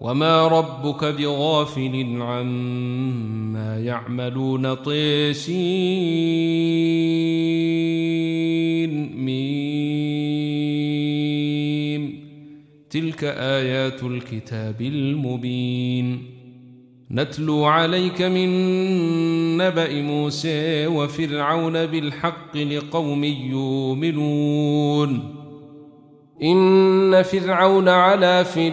وما ربك بغافل عما يعملون طيسين ميم. تلك آيات الكتاب المبين. نتلو عليك من نبأ موسى وفرعون بالحق لقوم يؤمنون. إن فرعون علا في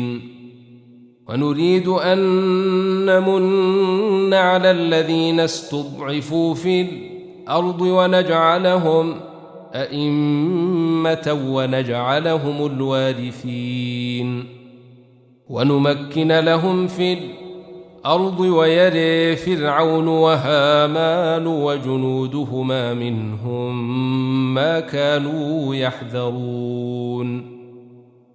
ونريد أن نمن على الذين استضعفوا في الأرض ونجعلهم أئمة ونجعلهم الوارثين. ونمكن لهم في الأرض ويري فرعون وهامان وجنودهما منهم ما كانوا يحذرون.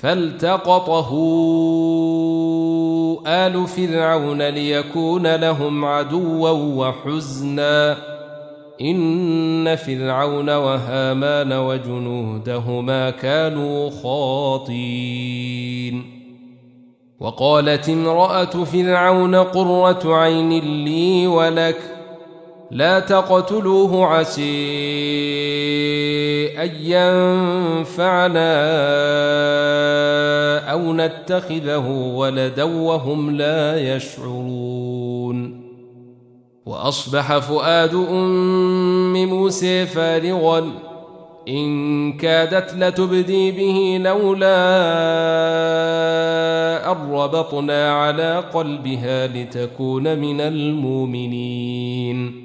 فالتقطه آل فرعون ليكون لهم عدوا وحزنا. إن فرعون وهامان وجنودهما كانوا خاطين وقالت امرأة فرعون قرة عين لي ولك لا تقتلوه عسي أن ينفعنا أو نتخذه ولدا وهم لا يشعرون. وأصبح فؤاد أم موسى فارغا. إن كادت لتبدي به لولا أن ربطنا على قلبها لتكون من المؤمنين.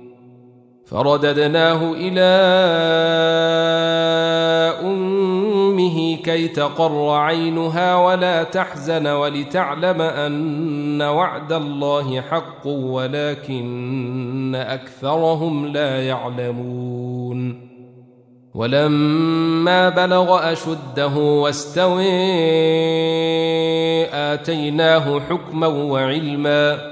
فرددناه إلى أمه كي تقر عينها ولا تحزن ولتعلم أن وعد الله حق ولكن أكثرهم لا يعلمون. ولما بلغ أشده واستوي آتيناه حكما وعلما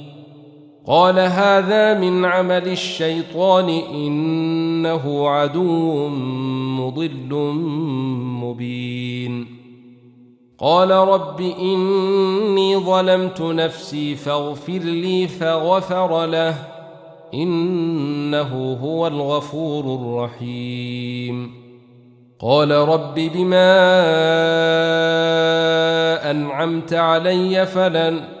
قال هذا من عمل الشيطان إنه عدو مضل مبين. قال رب إني ظلمت نفسي فاغفر لي فغفر له إنه هو الغفور الرحيم. قال رب بما أنعمت علي فلن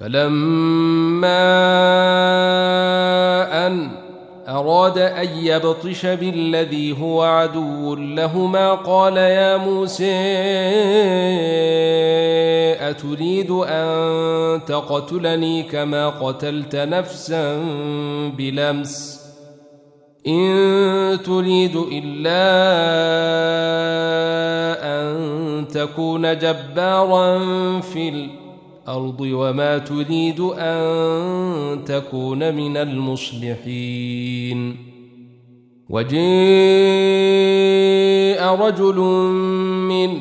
فلما أن أراد أن يبطش بالذي هو عدو لهما قال يا موسى أتريد أن تقتلني كما قتلت نفسا بلمس إن تريد إلا أن تكون جبارا في الأرض وما تريد أن تكون من المصلحين. وجاء رجل من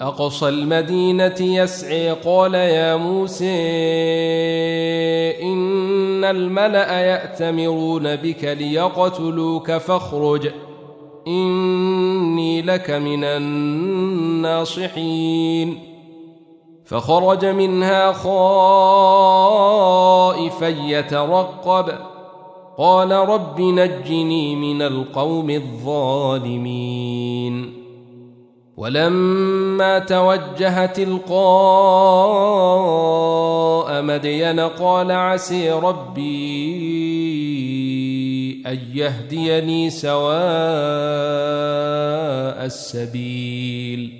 أقصى المدينة يسعي قال يا موسى إن الملأ يأتمرون بك ليقتلوك فاخرج إني لك من الناصحين. فخرج منها خائفا يترقب. قال رب نجني من القوم الظالمين. ولما توجه تلقاء مدين قال عسي ربي أن يهديني سواء السبيل.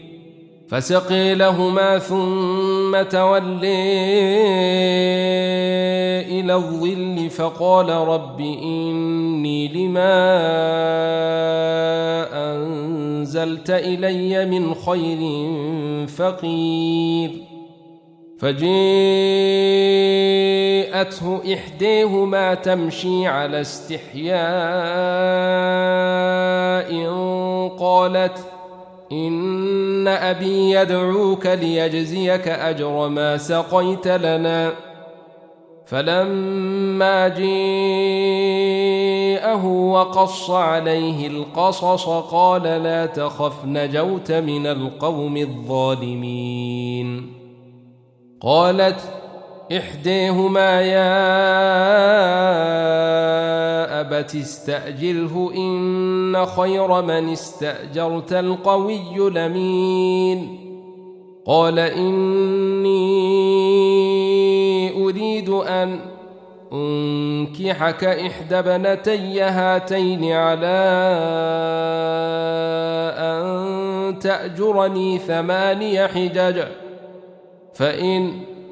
فسقي لهما ثم تولي إلى الظل فقال رب إني لما أنزلت إلي من خير فقير. فجاءته إحداهما تمشي على استحياء قالت إن أبي يدعوك ليجزيك أجر ما سقيت لنا. فلما جاءه وقص عليه القصص قال لا تخف نجوت من القوم الظالمين. قالت إحداهما يا أبت استأجله إن خير من استأجرت القوي لمين قال إني أريد أن أنكحك إحدى بنتي هاتين على أن تأجرني ثماني حجج فإن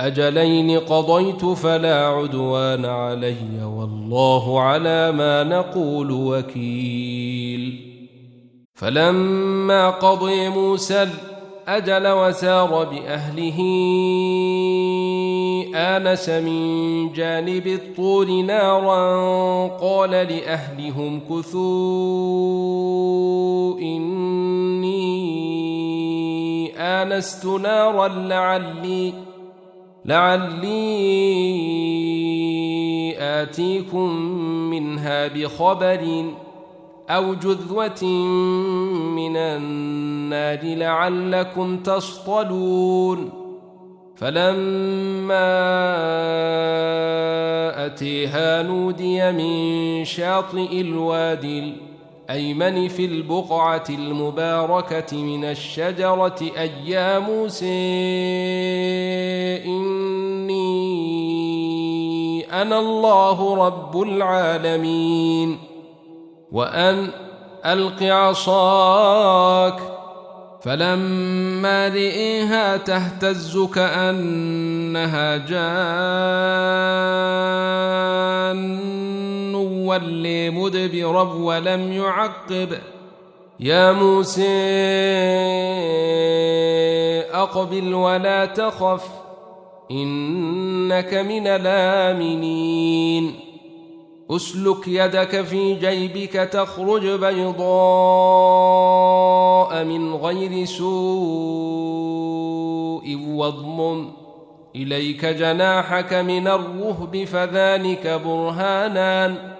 الأجلين قضيت فلا عدوان علي والله على ما نقول وكيل. فلما قضي موسى الأجل وسار بأهله آنس من جانب الطور نارا قال لأهلهم كثوا إني آنست نارا لعلي لعلي آتيكم منها بخبر أو جذوة من النار لعلكم تصطلون. فلما أتيها نودي من شاطئ الوادي الأيمن في البقعة المباركة من الشجرة أي يا موسى إني أنا الله رب العالمين وأن ألق عصاك فلما رئيها تهتز كأن إنها جان ولي مدبرا ولم يعقب. يا موسى أقبل ولا تخف إنك من الآمنين. أسلك يدك في جيبك تخرج بيضاء من غير سوء واضمم. إليك جناحك من الرهب فذلك برهانان.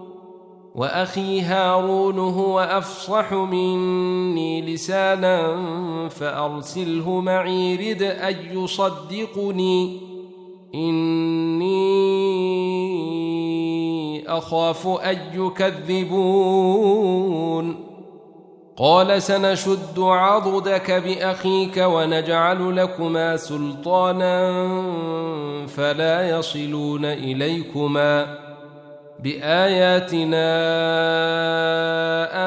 وأخي هارون هو أفصح مني لسانا فأرسله معي رد أن يصدقني. إني أخاف أن يكذبون. قال سنشد عضدك بأخيك ونجعل لكما سلطانا فلا يصلون إليكما. بآياتنا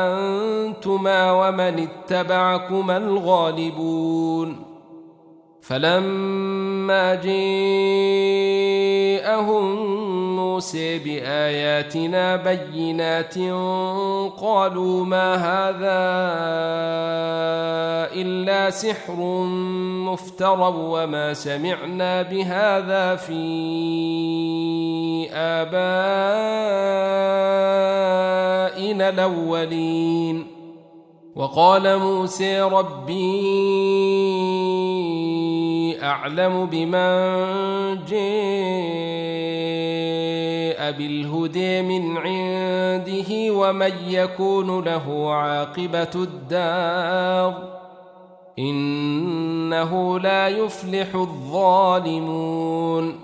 أنتما ومن اتبعكما الغالبون. فلما جاءهم موسى بآياتنا بينات قالوا ما هذا إلا سحر مفترى وما سمعنا بهذا في آبائنا الأولين. وقال موسى ربي أعلم بمن جاء بالهدى من عنده ومن يكون له عاقبة الدار. إنه لا يفلح الظالمون.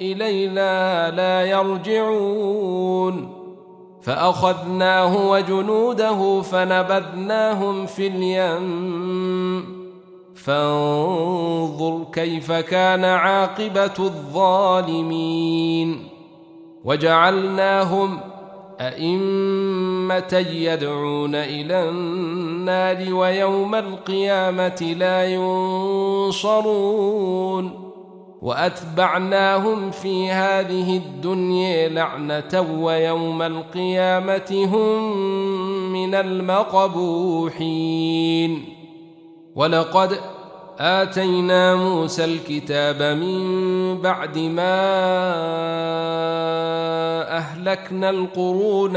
إلينا لا يرجعون. فأخذناه وجنوده فنبذناهم في اليم. فانظر كيف كان عاقبة الظالمين. وجعلناهم أئمة يدعون إلى النار ويوم القيامة لا ينصرون. وأتبعناهم في هذه الدنيا لعنة ويوم القيامة هم من المقبوحين. ولقد آتينا موسى الكتاب من بعد ما أهلكنا القرون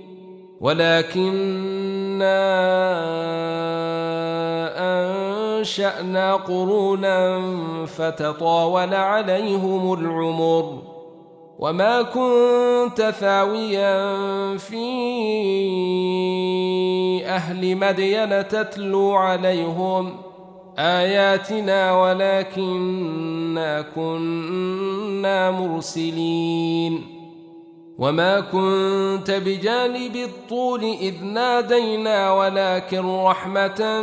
ولكنا أنشأنا قرونا فتطاول عليهم العمر وما كنت ثاويا في أهل مدين تتلو عليهم آياتنا ولكنا كنا مرسلين. وما كنت بجانب الطول إذ نادينا ولكن رحمة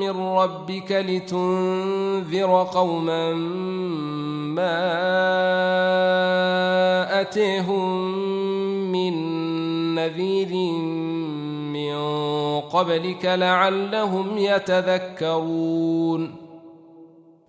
من ربك لتنذر قوما ما أتيهم من نذير من قبلك لعلهم يتذكرون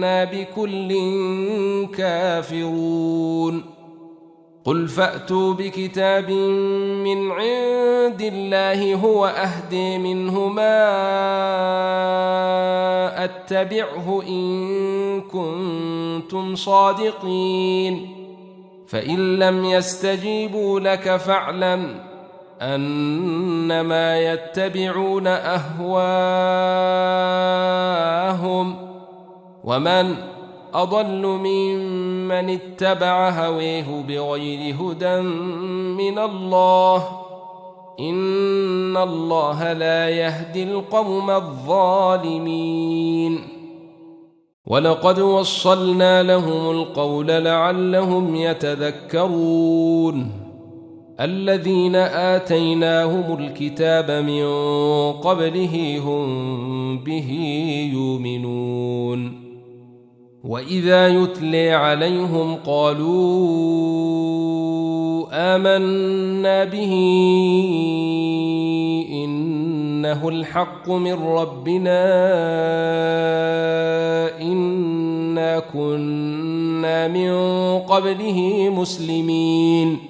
إنا بكل كافرون. قل فأتوا بكتاب من عند الله هو أهدي منه ما أتبعه إن كنتم صادقين. فإن لم يستجيبوا لك فاعلم أنما يتبعون أهواءهم. ومن أضل ممن اتبع هويه بغير هدى من الله إن الله لا يهدي القوم الظالمين. ولقد وصلنا لهم القول لعلهم يتذكرون. الذين آتيناهم الكتاب من قبله هم به يؤمنون. واذا يتلي عليهم قالوا امنا به انه الحق من ربنا انا كنا من قبله مسلمين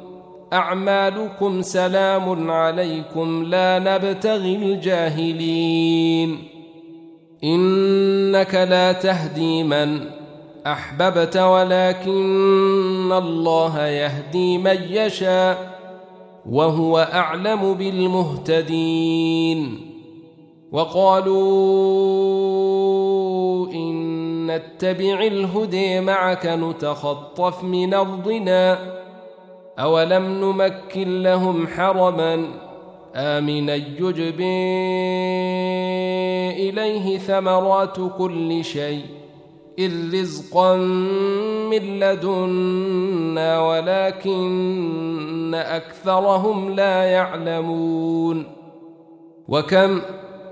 أعمالكم سلام عليكم لا نبتغي الجاهلين. إنك لا تهدي من أحببت ولكن الله يهدي من يشاء وهو أعلم بالمهتدين. وقالوا إن نتبع الهدي معك نتخطف من أرضنا. أولم نمكن لهم حرما آمنا يجبي إليه ثمرات كل شيء إذ رزقا من لدنا ولكن أكثرهم لا يعلمون وكم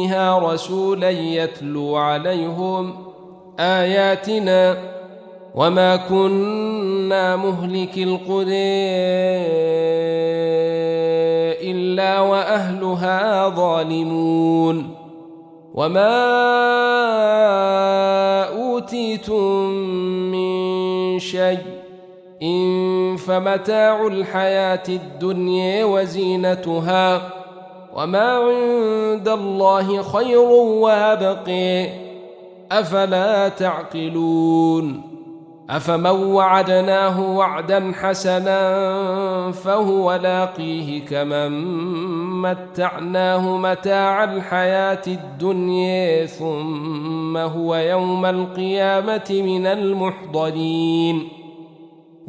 أمها رسولا يتلو عليهم آياتنا وما كنا مهلك القرى إلا وأهلها ظالمون وما أوتيتم من شيء إن فمتاع الحياة الدنيا وزينتها وما عند الله خير وابقي أفلا تعقلون أفمن وعدناه وعدا حسنا فهو لاقيه كمن متعناه متاع الحياة الدنيا ثم هو يوم القيامة من المحضرين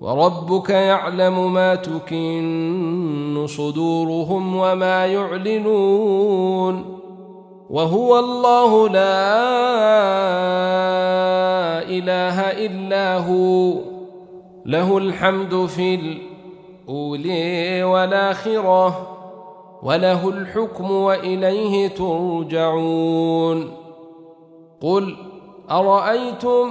وربك يعلم ما تكن صدورهم وما يعلنون وهو الله لا إله إلا هو له الحمد في الاولي والآخرة وله الحكم وإليه ترجعون قل أرأيتم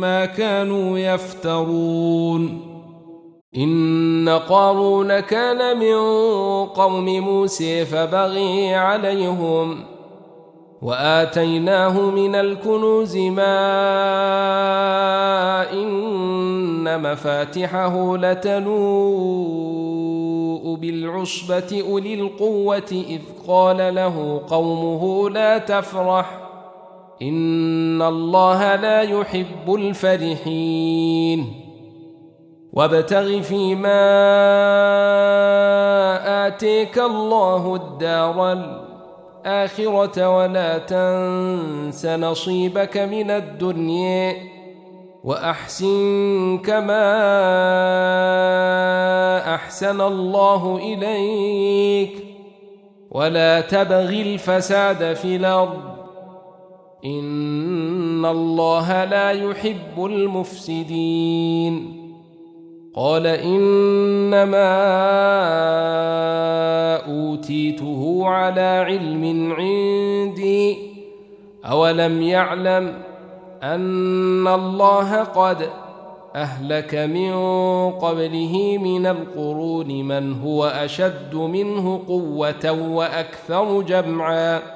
ما كانوا يفترون. إن قارون كان من قوم موسى فبغي عليهم ۖ وآتيناه من الكنوز ما إن مفاتحه لتنوء بالعصبة أولي القوة إذ قال له قومه لا تفرح. إن الله لا يحب الفرحين. وابتغ فيما آتيك الله الدار الآخرة ولا تنس نصيبك من الدنيا وأحسن كما أحسن الله إليك. ولا تبغ الفساد في الأرض إن الله لا يحب المفسدين قال إنما أوتيته على علم عندي أولم يعلم أن الله قد أهلك من قبله من القرون من هو أشد منه قوة وأكثر جمعا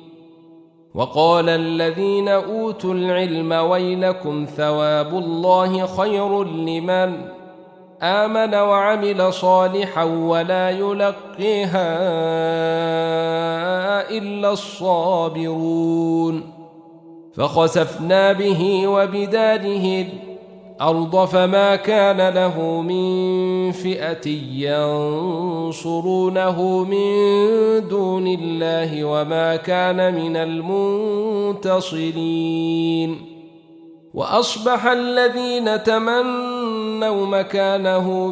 وقال الذين أوتوا العلم ويلكم ثواب الله خير لمن آمن وعمل صالحا ولا يلقيها إلا الصابرون فخسفنا به وبداره الأرض فما كان له من فئة ينصرونه من دون الله وما كان من المنتصرين. وأصبح الذين تمنوا مكانه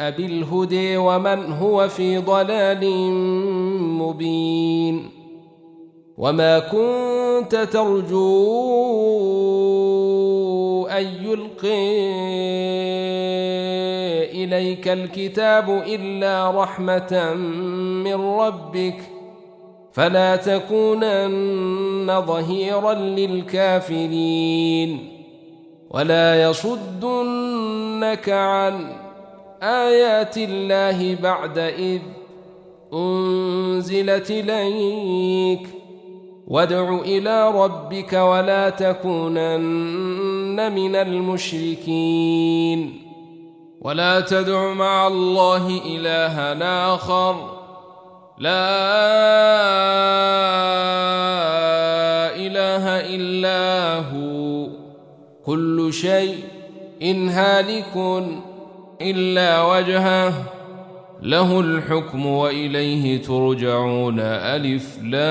جاء بالهدي ومن هو في ضلال مبين وما كنت ترجو أن يلقي إليك الكتاب إلا رحمة من ربك فلا تكونن ظهيرا للكافرين ولا يصدنك عن آيات الله بعد إذ أنزلت إليك. وادع إلى ربك ولا تكونن من المشركين. ولا تدع مع الله إلها آخر. لا إله إلا هو. كل شيء إن هالك. إلا وجهه. له الحكم وإليه ترجعون. ألف لام.